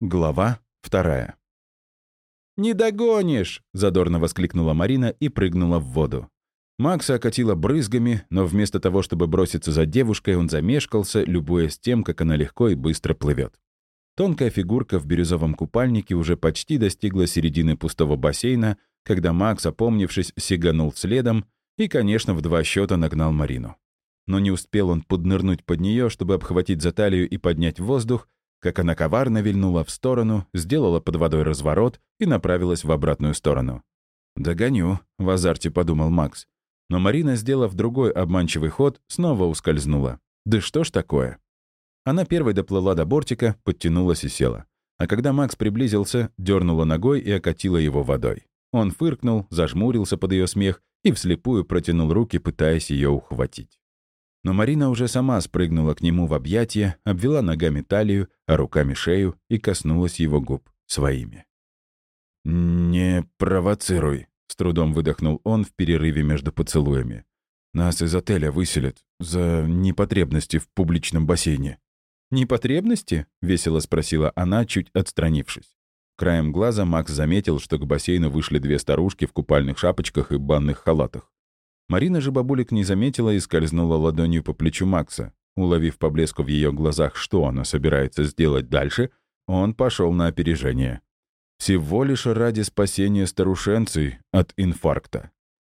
Глава вторая. «Не догонишь!» — задорно воскликнула Марина и прыгнула в воду. Макса окатила брызгами, но вместо того, чтобы броситься за девушкой, он замешкался, любуясь тем, как она легко и быстро плывет. Тонкая фигурка в бирюзовом купальнике уже почти достигла середины пустого бассейна, когда Макс, опомнившись, сиганул следом и, конечно, в два счета нагнал Марину. Но не успел он поднырнуть под нее, чтобы обхватить за талию и поднять воздух, как она коварно вильнула в сторону, сделала под водой разворот и направилась в обратную сторону. «Догоню», — в азарте подумал Макс. Но Марина, сделав другой обманчивый ход, снова ускользнула. «Да что ж такое?» Она первой доплыла до бортика, подтянулась и села. А когда Макс приблизился, дернула ногой и окатила его водой. Он фыркнул, зажмурился под ее смех и вслепую протянул руки, пытаясь ее ухватить. Но Марина уже сама спрыгнула к нему в объятия, обвела ногами талию, а руками шею и коснулась его губ своими. «Не провоцируй», — с трудом выдохнул он в перерыве между поцелуями. «Нас из отеля выселят за непотребности в публичном бассейне». «Непотребности?» — весело спросила она, чуть отстранившись. Краем глаза Макс заметил, что к бассейну вышли две старушки в купальных шапочках и банных халатах. Марина же бабулик не заметила и скользнула ладонью по плечу Макса. Уловив по блеску в ее глазах, что она собирается сделать дальше, он пошел на опережение. Всего лишь ради спасения старушенцы от инфаркта.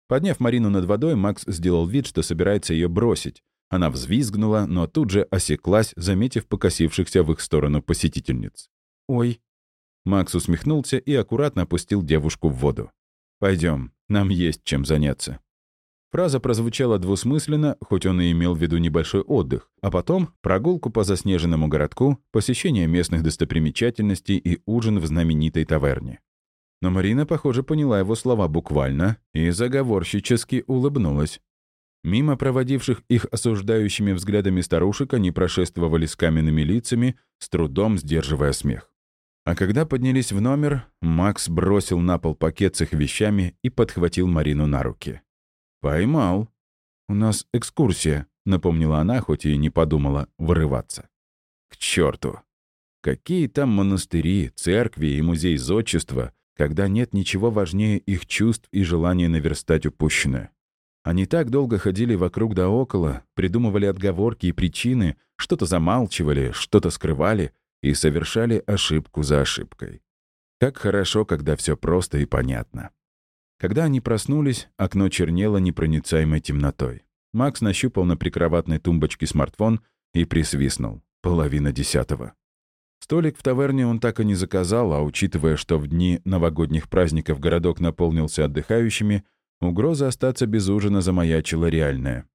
Подняв Марину над водой, Макс сделал вид, что собирается ее бросить. Она взвизгнула, но тут же осеклась, заметив покосившихся в их сторону посетительниц. «Ой». Макс усмехнулся и аккуратно опустил девушку в воду. Пойдем, нам есть чем заняться». Фраза прозвучала двусмысленно, хоть он и имел в виду небольшой отдых, а потом прогулку по заснеженному городку, посещение местных достопримечательностей и ужин в знаменитой таверне. Но Марина, похоже, поняла его слова буквально и заговорщически улыбнулась. Мимо проводивших их осуждающими взглядами старушек они прошествовали с каменными лицами, с трудом сдерживая смех. А когда поднялись в номер, Макс бросил на пол пакет с их вещами и подхватил Марину на руки. «Поймал. У нас экскурсия», — напомнила она, хоть и не подумала вырываться. «К черту! Какие там монастыри, церкви и музей зодчества, когда нет ничего важнее их чувств и желания наверстать упущенное? Они так долго ходили вокруг да около, придумывали отговорки и причины, что-то замалчивали, что-то скрывали и совершали ошибку за ошибкой. Как хорошо, когда все просто и понятно. Когда они проснулись, окно чернело непроницаемой темнотой. Макс нащупал на прикроватной тумбочке смартфон и присвистнул. Половина десятого. Столик в таверне он так и не заказал, а учитывая, что в дни новогодних праздников городок наполнился отдыхающими, угроза остаться без ужина замаячила реальная.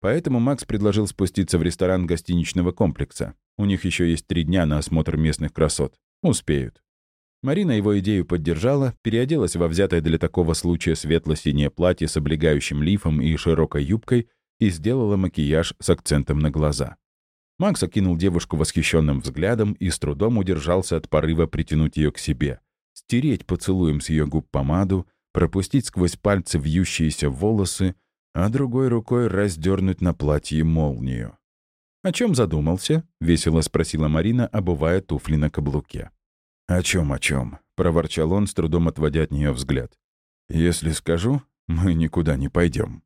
Поэтому Макс предложил спуститься в ресторан гостиничного комплекса. У них еще есть три дня на осмотр местных красот. Успеют. Марина его идею поддержала, переоделась во взятое для такого случая светло-синее платье с облегающим лифом и широкой юбкой и сделала макияж с акцентом на глаза. Макс окинул девушку восхищенным взглядом и с трудом удержался от порыва притянуть ее к себе, стереть поцелуем с ее губ помаду, пропустить сквозь пальцы вьющиеся волосы, а другой рукой раздернуть на платье молнию. «О чем задумался?» — весело спросила Марина, обувая туфли на каблуке. «О чем, о чем? проворчал он, с трудом отводя от нее взгляд. «Если скажу, мы никуда не пойдем.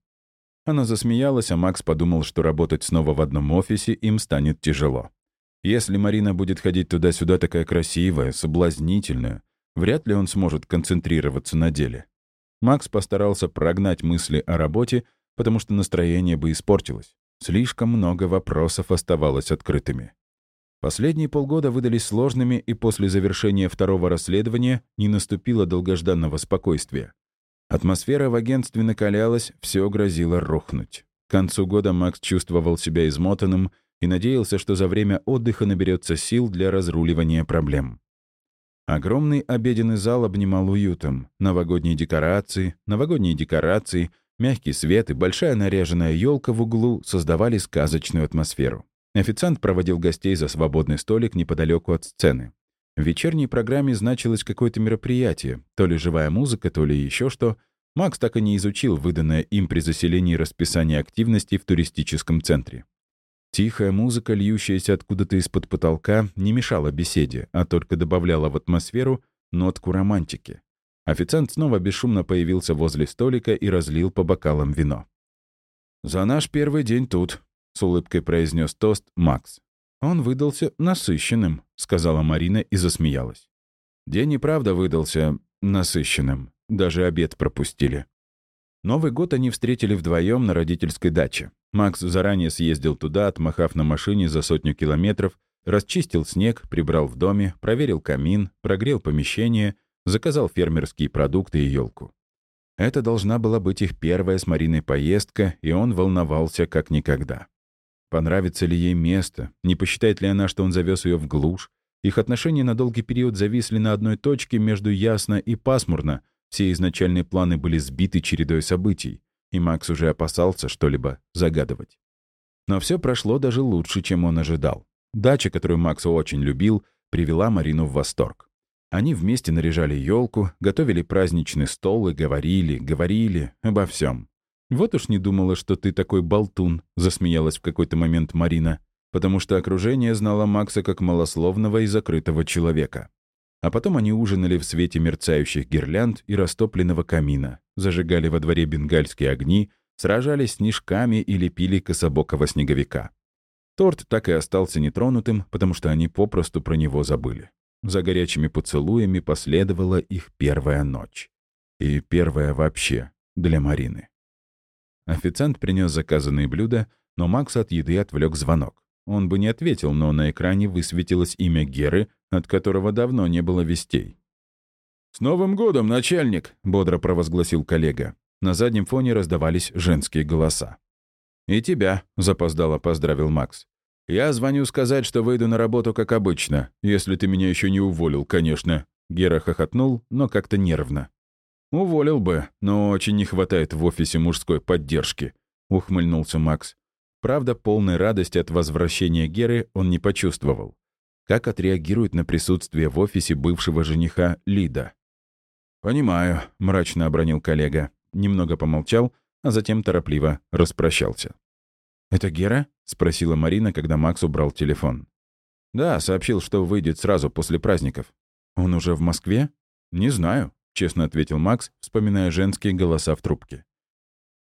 Она засмеялась, а Макс подумал, что работать снова в одном офисе им станет тяжело. Если Марина будет ходить туда-сюда такая красивая, соблазнительная, вряд ли он сможет концентрироваться на деле. Макс постарался прогнать мысли о работе, потому что настроение бы испортилось. Слишком много вопросов оставалось открытыми. Последние полгода выдались сложными, и после завершения второго расследования не наступило долгожданного спокойствия. Атмосфера в агентстве накалялась, все грозило рухнуть. К концу года Макс чувствовал себя измотанным и надеялся, что за время отдыха наберется сил для разруливания проблем. Огромный обеденный зал обнимал уютом. Новогодние декорации, новогодние декорации, мягкий свет и большая наряженная елка в углу создавали сказочную атмосферу. Официант проводил гостей за свободный столик неподалеку от сцены. В вечерней программе значилось какое-то мероприятие, то ли живая музыка, то ли еще что. Макс так и не изучил выданное им при заселении расписание активностей в туристическом центре. Тихая музыка, льющаяся откуда-то из-под потолка, не мешала беседе, а только добавляла в атмосферу нотку романтики. Официант снова бесшумно появился возле столика и разлил по бокалам вино. «За наш первый день тут», — с улыбкой произнес тост Макс. «Он выдался насыщенным», — сказала Марина и засмеялась. День и правда выдался насыщенным. Даже обед пропустили. Новый год они встретили вдвоем на родительской даче. Макс заранее съездил туда, отмахав на машине за сотню километров, расчистил снег, прибрал в доме, проверил камин, прогрел помещение, заказал фермерские продукты и елку. Это должна была быть их первая с Мариной поездка, и он волновался как никогда. Понравится ли ей место, не посчитает ли она, что он завез ее в глушь. Их отношения на долгий период зависли на одной точке между ясно и пасмурно — все изначальные планы были сбиты чередой событий, и Макс уже опасался что-либо загадывать. Но все прошло даже лучше, чем он ожидал. Дача, которую Макс очень любил, привела Марину в восторг. Они вместе наряжали елку, готовили праздничный стол и говорили, говорили обо всем. «Вот уж не думала, что ты такой болтун», — засмеялась в какой-то момент Марина, потому что окружение знало Макса как малословного и закрытого человека. А потом они ужинали в свете мерцающих гирлянд и растопленного камина, зажигали во дворе бенгальские огни, сражались с снежками и лепили кособокого снеговика. Торт так и остался нетронутым, потому что они попросту про него забыли. За горячими поцелуями последовала их первая ночь. И первая вообще для Марины. Официант принес заказанные блюда, но Макс от еды отвлек звонок. Он бы не ответил, но на экране высветилось имя Геры, от которого давно не было вестей. «С Новым годом, начальник!» — бодро провозгласил коллега. На заднем фоне раздавались женские голоса. «И тебя», — запоздало поздравил Макс. «Я звоню сказать, что выйду на работу как обычно, если ты меня еще не уволил, конечно». Гера хохотнул, но как-то нервно. «Уволил бы, но очень не хватает в офисе мужской поддержки», — ухмыльнулся Макс. Правда, полной радости от возвращения Геры он не почувствовал. Как отреагирует на присутствие в офисе бывшего жениха Лида? «Понимаю», — мрачно обронил коллега. Немного помолчал, а затем торопливо распрощался. «Это Гера?» — спросила Марина, когда Макс убрал телефон. «Да, сообщил, что выйдет сразу после праздников». «Он уже в Москве?» «Не знаю», — честно ответил Макс, вспоминая женские голоса в трубке.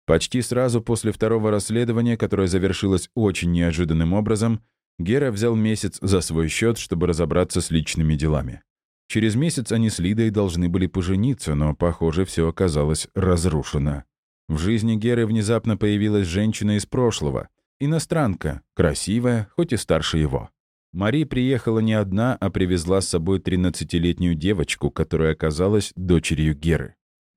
Почти сразу после второго расследования, которое завершилось очень неожиданным образом, Гера взял месяц за свой счет, чтобы разобраться с личными делами. Через месяц они с Лидой должны были пожениться, но, похоже, все оказалось разрушено. В жизни Геры внезапно появилась женщина из прошлого. Иностранка, красивая, хоть и старше его. Мари приехала не одна, а привезла с собой 13-летнюю девочку, которая оказалась дочерью Геры.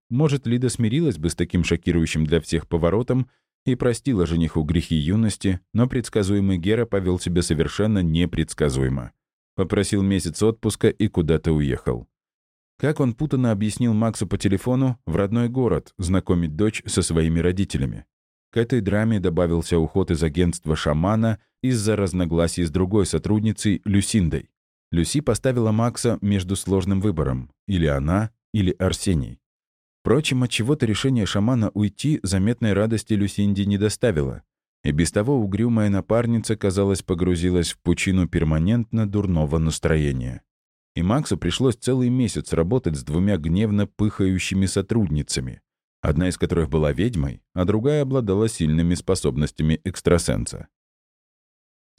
Может, Лида смирилась бы с таким шокирующим для всех поворотом и простила жениху грехи юности, но предсказуемый Гера повел себя совершенно непредсказуемо. Попросил месяц отпуска и куда-то уехал. Как он путанно объяснил Максу по телефону, в родной город знакомить дочь со своими родителями. К этой драме добавился уход из агентства «Шамана» из-за разногласий с другой сотрудницей Люсиндой. Люси поставила Макса между сложным выбором — или она, или Арсений. Впрочем, от чего то решение шамана уйти заметной радости Люсинди не доставило. И без того угрюмая напарница, казалось, погрузилась в пучину перманентно дурного настроения. И Максу пришлось целый месяц работать с двумя гневно пыхающими сотрудницами, одна из которых была ведьмой, а другая обладала сильными способностями экстрасенса.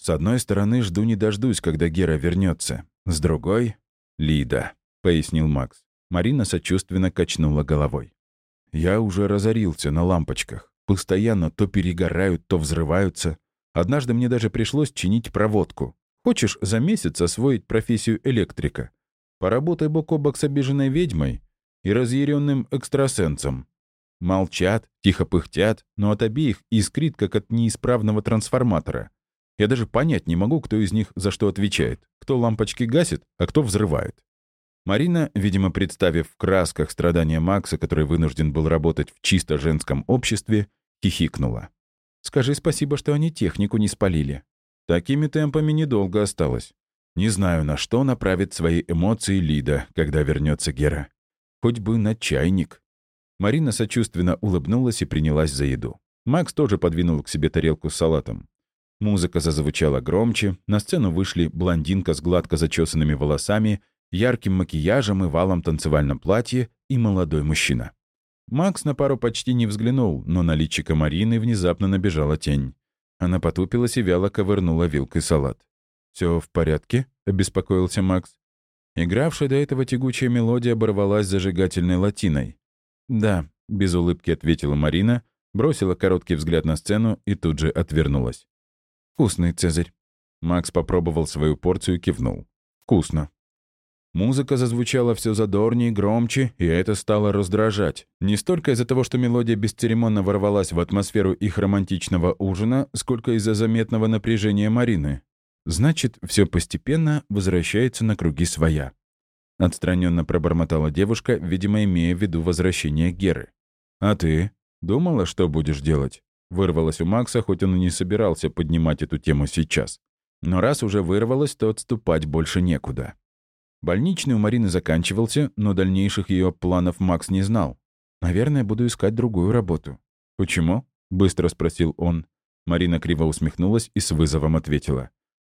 С одной стороны, жду не дождусь, когда Гера вернется. С другой — Лида, — пояснил Макс. Марина сочувственно качнула головой. «Я уже разорился на лампочках. Постоянно то перегорают, то взрываются. Однажды мне даже пришлось чинить проводку. Хочешь за месяц освоить профессию электрика? Поработай бок о бок с обиженной ведьмой и разъяренным экстрасенсом. Молчат, тихо пыхтят, но от обеих искрит, как от неисправного трансформатора. Я даже понять не могу, кто из них за что отвечает. Кто лампочки гасит, а кто взрывает. Марина, видимо, представив в красках страдания Макса, который вынужден был работать в чисто женском обществе, хихикнула. «Скажи спасибо, что они технику не спалили. Такими темпами недолго осталось. Не знаю, на что направит свои эмоции Лида, когда вернется Гера. Хоть бы на чайник». Марина сочувственно улыбнулась и принялась за еду. Макс тоже подвинул к себе тарелку с салатом. Музыка зазвучала громче, на сцену вышли блондинка с гладко зачесанными волосами, ярким макияжем и валом танцевальном платье и молодой мужчина. Макс на пару почти не взглянул, но на личико Марины внезапно набежала тень. Она потупилась и вяло ковырнула вилкой салат. Все в порядке?» — обеспокоился Макс. Игравшая до этого тягучая мелодия оборвалась зажигательной латиной. «Да», — без улыбки ответила Марина, бросила короткий взгляд на сцену и тут же отвернулась. «Вкусный, Цезарь». Макс попробовал свою порцию и кивнул. «Вкусно». Музыка зазвучала все задорнее громче, и это стало раздражать. Не столько из-за того, что мелодия бесцеремонно ворвалась в атмосферу их романтичного ужина, сколько из-за заметного напряжения Марины. Значит, все постепенно возвращается на круги своя. Отстраненно пробормотала девушка, видимо, имея в виду возвращение Геры. «А ты? Думала, что будешь делать?» Вырвалось у Макса, хоть он и не собирался поднимать эту тему сейчас. Но раз уже вырвалось, то отступать больше некуда. Больничный у Марины заканчивался, но дальнейших ее планов Макс не знал. «Наверное, буду искать другую работу». «Почему?» — быстро спросил он. Марина криво усмехнулась и с вызовом ответила.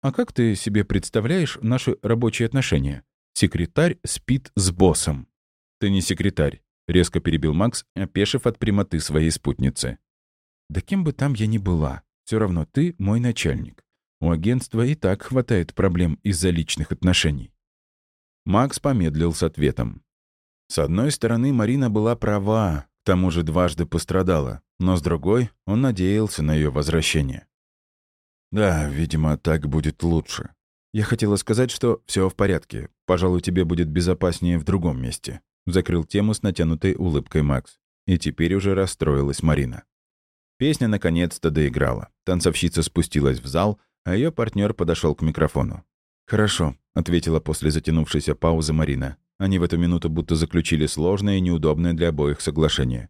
«А как ты себе представляешь наши рабочие отношения? Секретарь спит с боссом». «Ты не секретарь», — резко перебил Макс, опешив от прямоты своей спутницы. Да кем бы там я ни была, все равно ты мой начальник. У агентства и так хватает проблем из-за личных отношений. Макс помедлил с ответом. С одной стороны, Марина была права, к тому же дважды пострадала, но с другой, он надеялся на ее возвращение. «Да, видимо, так будет лучше. Я хотела сказать, что все в порядке. Пожалуй, тебе будет безопаснее в другом месте», — закрыл тему с натянутой улыбкой Макс. И теперь уже расстроилась Марина. Песня наконец-то доиграла. Танцовщица спустилась в зал, а ее партнер подошел к микрофону. «Хорошо», — ответила после затянувшейся паузы Марина. Они в эту минуту будто заключили сложное и неудобное для обоих соглашение.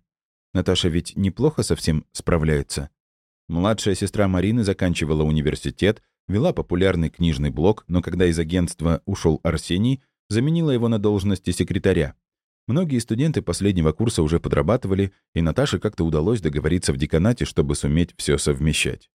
Наташа ведь неплохо совсем справляется. Младшая сестра Марины заканчивала университет, вела популярный книжный блог, но когда из агентства ушел Арсений, заменила его на должности секретаря. Многие студенты последнего курса уже подрабатывали, и Наташе как-то удалось договориться в деканате, чтобы суметь все совмещать.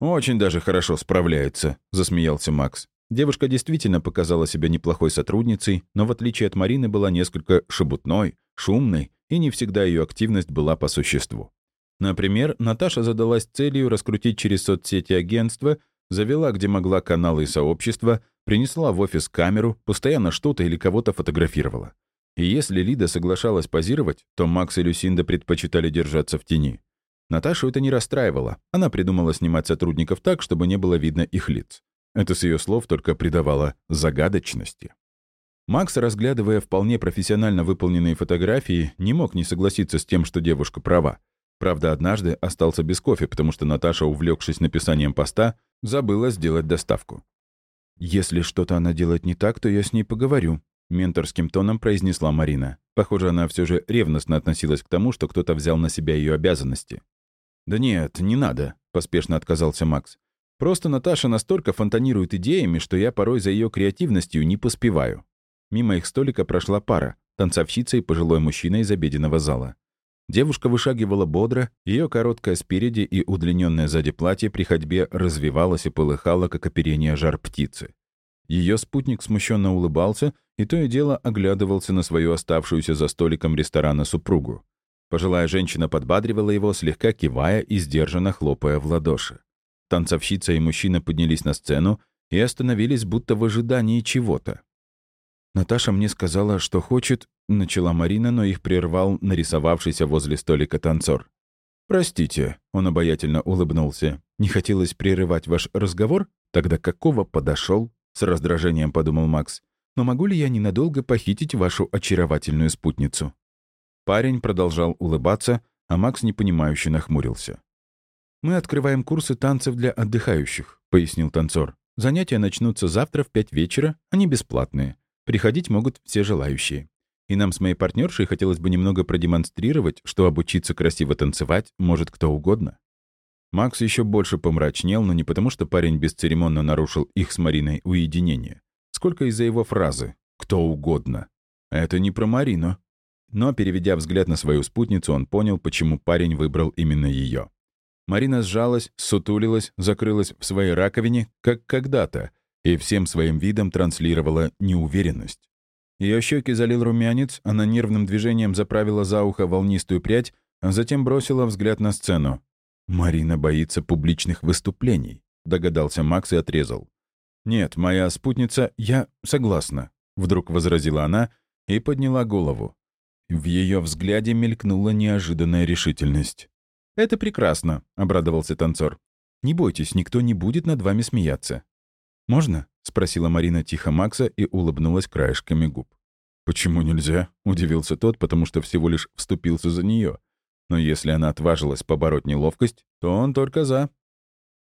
«Очень даже хорошо справляется», — засмеялся Макс. Девушка действительно показала себя неплохой сотрудницей, но в отличие от Марины была несколько шебутной, шумной, и не всегда ее активность была по существу. Например, Наташа задалась целью раскрутить через соцсети агентства, завела где могла каналы и сообщества, принесла в офис камеру, постоянно что-то или кого-то фотографировала. И если Лида соглашалась позировать, то Макс и Люсинда предпочитали держаться в тени. Наташу это не расстраивало. Она придумала снимать сотрудников так, чтобы не было видно их лиц. Это с ее слов только придавало загадочности. Макс, разглядывая вполне профессионально выполненные фотографии, не мог не согласиться с тем, что девушка права. Правда, однажды остался без кофе, потому что Наташа, увлекшись написанием поста, забыла сделать доставку. «Если что-то она делает не так, то я с ней поговорю», — менторским тоном произнесла Марина. Похоже, она все же ревностно относилась к тому, что кто-то взял на себя ее обязанности. «Да нет, не надо», — поспешно отказался Макс. «Просто Наташа настолько фонтанирует идеями, что я порой за ее креативностью не поспеваю». Мимо их столика прошла пара, танцовщица и пожилой мужчина из обеденного зала. Девушка вышагивала бодро, ее короткое спереди и удлиненное сзади платье при ходьбе развивалось и полыхало, как оперение жар птицы. Ее спутник смущенно улыбался и то и дело оглядывался на свою оставшуюся за столиком ресторана супругу. Пожилая женщина подбадривала его, слегка кивая и сдержанно хлопая в ладоши. Танцовщица и мужчина поднялись на сцену и остановились будто в ожидании чего-то. «Наташа мне сказала, что хочет...» — начала Марина, но их прервал нарисовавшийся возле столика танцор. «Простите», — он обаятельно улыбнулся. «Не хотелось прерывать ваш разговор? Тогда какого подошел? С раздражением подумал Макс. «Но могу ли я ненадолго похитить вашу очаровательную спутницу?» Парень продолжал улыбаться, а Макс непонимающе нахмурился. «Мы открываем курсы танцев для отдыхающих», — пояснил танцор. «Занятия начнутся завтра в пять вечера, они бесплатные. Приходить могут все желающие. И нам с моей партнершей хотелось бы немного продемонстрировать, что обучиться красиво танцевать может кто угодно». Макс еще больше помрачнел, но не потому, что парень бесцеремонно нарушил их с Мариной уединение, сколько из-за его фразы «кто угодно». Это не про Марину. Но, переведя взгляд на свою спутницу, он понял, почему парень выбрал именно ее. Марина сжалась, сутулилась, закрылась в своей раковине, как когда-то, и всем своим видом транслировала неуверенность. Ее щеки залил румянец, она нервным движением заправила за ухо волнистую прядь, а затем бросила взгляд на сцену. «Марина боится публичных выступлений», — догадался Макс и отрезал. «Нет, моя спутница, я согласна», — вдруг возразила она и подняла голову. В ее взгляде мелькнула неожиданная решительность. «Это прекрасно», — обрадовался танцор. «Не бойтесь, никто не будет над вами смеяться». «Можно?» — спросила Марина тихо Макса и улыбнулась краешками губ. «Почему нельзя?» — удивился тот, потому что всего лишь вступился за нее. Но если она отважилась побороть неловкость, то он только за.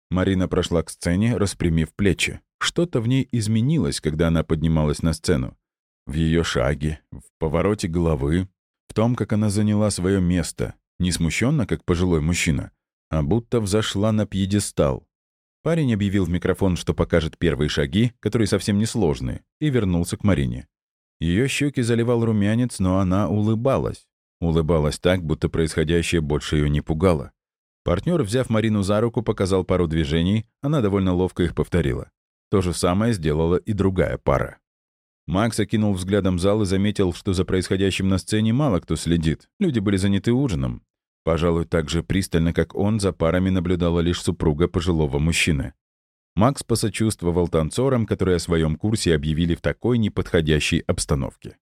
Марина прошла к сцене, распрямив плечи. Что-то в ней изменилось, когда она поднималась на сцену. В ее шаге, в повороте головы, в том, как она заняла свое место, не смущенно, как пожилой мужчина, а будто взошла на пьедестал. Парень объявил в микрофон, что покажет первые шаги, которые совсем не сложные, и вернулся к Марине. Ее щеки заливал румянец, но она улыбалась. Улыбалась так, будто происходящее больше ее не пугало. Партнер, взяв Марину за руку, показал пару движений, она довольно ловко их повторила. То же самое сделала и другая пара. Макс окинул взглядом зал и заметил, что за происходящим на сцене мало кто следит. Люди были заняты ужином. Пожалуй, так же пристально, как он, за парами наблюдала лишь супруга пожилого мужчины. Макс посочувствовал танцорам, которые о своем курсе объявили в такой неподходящей обстановке.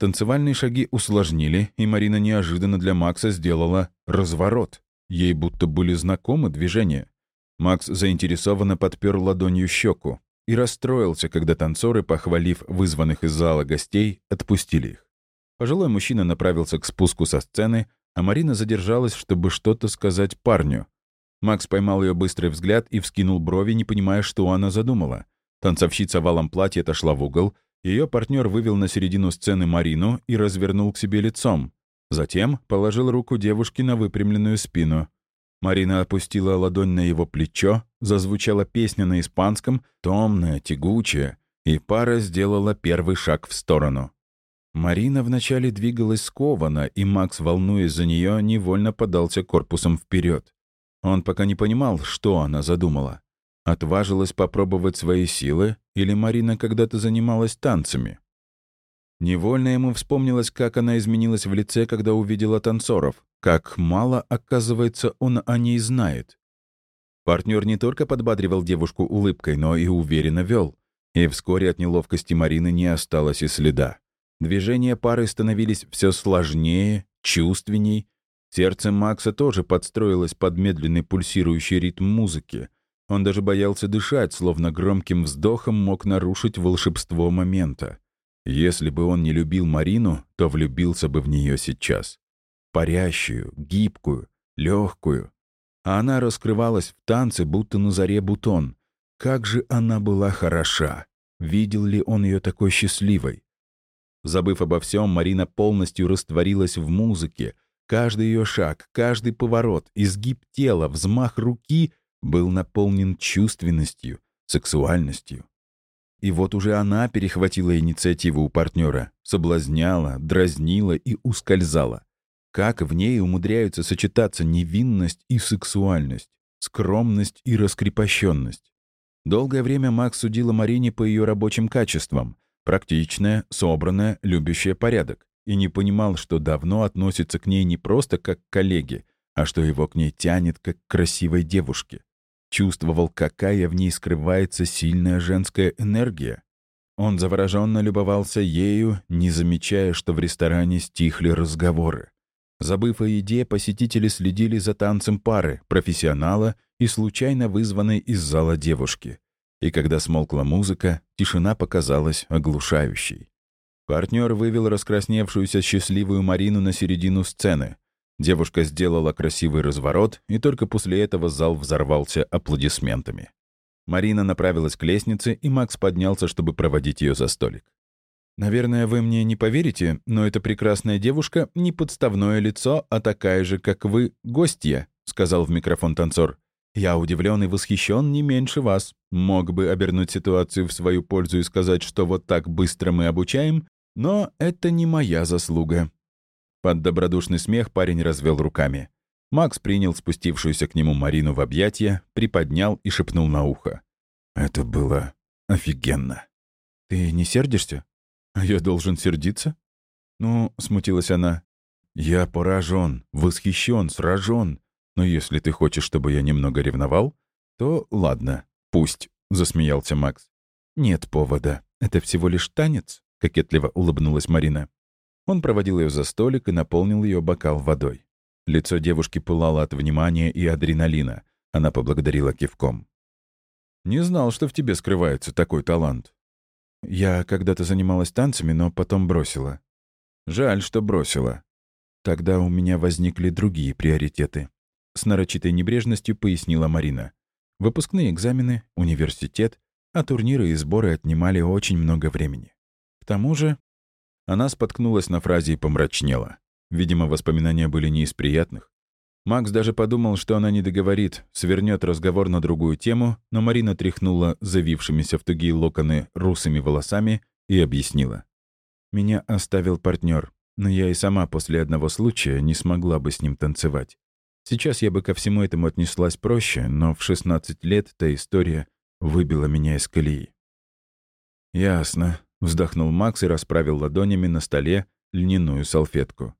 Танцевальные шаги усложнили, и Марина неожиданно для Макса сделала разворот. Ей будто были знакомы движения. Макс заинтересованно подпер ладонью щеку и расстроился, когда танцоры, похвалив вызванных из зала гостей, отпустили их. Пожилой мужчина направился к спуску со сцены, а Марина задержалась, чтобы что-то сказать парню. Макс поймал ее быстрый взгляд и вскинул брови, не понимая, что она задумала. Танцовщица валом платья отошла в угол, ее партнер вывел на середину сцены Марину и развернул к себе лицом. Затем положил руку девушки на выпрямленную спину. Марина опустила ладонь на его плечо, зазвучала песня на испанском, томная, тягучая, и пара сделала первый шаг в сторону. Марина вначале двигалась скованно, и Макс, волнуясь за нее, невольно подался корпусом вперед. Он пока не понимал, что она задумала. Отважилась попробовать свои силы, или Марина когда-то занималась танцами? Невольно ему вспомнилось, как она изменилась в лице, когда увидела танцоров. Как мало, оказывается, он о ней знает. Партнер не только подбадривал девушку улыбкой, но и уверенно вел. И вскоре от неловкости Марины не осталось и следа. Движения пары становились все сложнее, чувственней. Сердце Макса тоже подстроилось под медленный пульсирующий ритм музыки — он даже боялся дышать, словно громким вздохом мог нарушить волшебство момента. Если бы он не любил Марину, то влюбился бы в нее сейчас. Парящую, гибкую, легкую. А она раскрывалась в танце, будто на заре бутон. Как же она была хороша! Видел ли он ее такой счастливой? Забыв обо всем, Марина полностью растворилась в музыке. Каждый ее шаг, каждый поворот, изгиб тела, взмах руки был наполнен чувственностью, сексуальностью. И вот уже она перехватила инициативу у партнера, соблазняла, дразнила и ускользала. Как в ней умудряются сочетаться невинность и сексуальность, скромность и раскрепощенность. Долгое время Макс судила Марине по ее рабочим качествам. Практичная, собранная, любящая порядок. И не понимал, что давно относится к ней не просто как к коллеге, а что его к ней тянет как к красивой девушке. Чувствовал, какая в ней скрывается сильная женская энергия. Он завороженно любовался ею, не замечая, что в ресторане стихли разговоры. Забыв о еде, посетители следили за танцем пары, профессионала и случайно вызванной из зала девушки. И когда смолкла музыка, тишина показалась оглушающей. Партнер вывел раскрасневшуюся счастливую Марину на середину сцены. Девушка сделала красивый разворот, и только после этого зал взорвался аплодисментами. Марина направилась к лестнице, и Макс поднялся, чтобы проводить ее за столик. «Наверное, вы мне не поверите, но эта прекрасная девушка — не подставное лицо, а такая же, как вы, гостья», — сказал в микрофон танцор. «Я удивлен и восхищен не меньше вас. Мог бы обернуть ситуацию в свою пользу и сказать, что вот так быстро мы обучаем, но это не моя заслуга. Под добродушный смех парень развел руками. Макс принял спустившуюся к нему Марину в объятия, приподнял и шепнул на ухо. «Это было офигенно». «Ты не сердишься?» «А я должен сердиться?» «Ну», — смутилась она, — «я поражен, восхищен, сражен. Но если ты хочешь, чтобы я немного ревновал, то ладно, пусть», — засмеялся Макс. «Нет повода. Это всего лишь танец», — кокетливо улыбнулась Марина. Он проводил ее за столик и наполнил ее бокал водой. Лицо девушки пылало от внимания и адреналина. Она поблагодарила кивком. «Не знал, что в тебе скрывается такой талант». «Я когда-то занималась танцами, но потом бросила». «Жаль, что бросила». «Тогда у меня возникли другие приоритеты», — с нарочитой небрежностью пояснила Марина. «Выпускные экзамены, университет, а турниры и сборы отнимали очень много времени. К тому же она споткнулась на фразе и помрачнела. Видимо, воспоминания были не из приятных. Макс даже подумал, что она не договорит, свернет разговор на другую тему, но Марина тряхнула завившимися в тугие локоны русыми волосами и объяснила. «Меня оставил партнер, но я и сама после одного случая не смогла бы с ним танцевать. Сейчас я бы ко всему этому отнеслась проще, но в 16 лет та история выбила меня из колеи». «Ясно», Вздохнул Макс и расправил ладонями на столе льняную салфетку.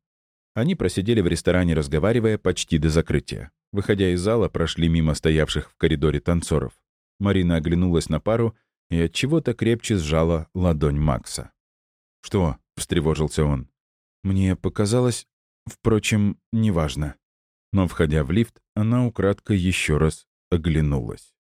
Они просидели в ресторане, разговаривая почти до закрытия. Выходя из зала, прошли мимо стоявших в коридоре танцоров. Марина оглянулась на пару и от чего-то крепче сжала ладонь Макса. «Что?» — встревожился он. «Мне показалось... Впрочем, неважно». Но, входя в лифт, она украдкой еще раз оглянулась.